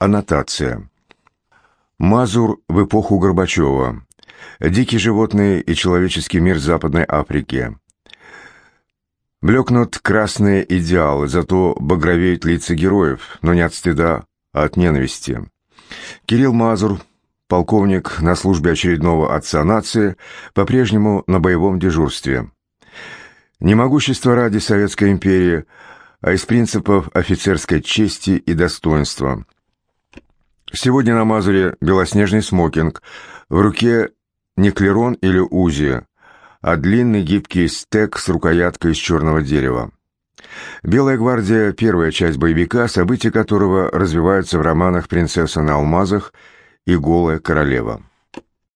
Аннотация. Мазур в эпоху Горбачева. Дикие животные и человеческий мир Западной Африки. Блекнут красные идеалы, зато багровеют лица героев, но не от стыда, а от ненависти. Кирилл Мазур, полковник на службе очередного отца нации, по-прежнему на боевом дежурстве. Не могущество ради Советской империи, а из принципов офицерской чести и достоинства – Сегодня на Мазуре белоснежный смокинг, в руке не клерон или узи, а длинный гибкий стек с рукояткой из черного дерева. «Белая гвардия» — первая часть боевика, события которого развиваются в романах «Принцесса на алмазах» и «Голая королева».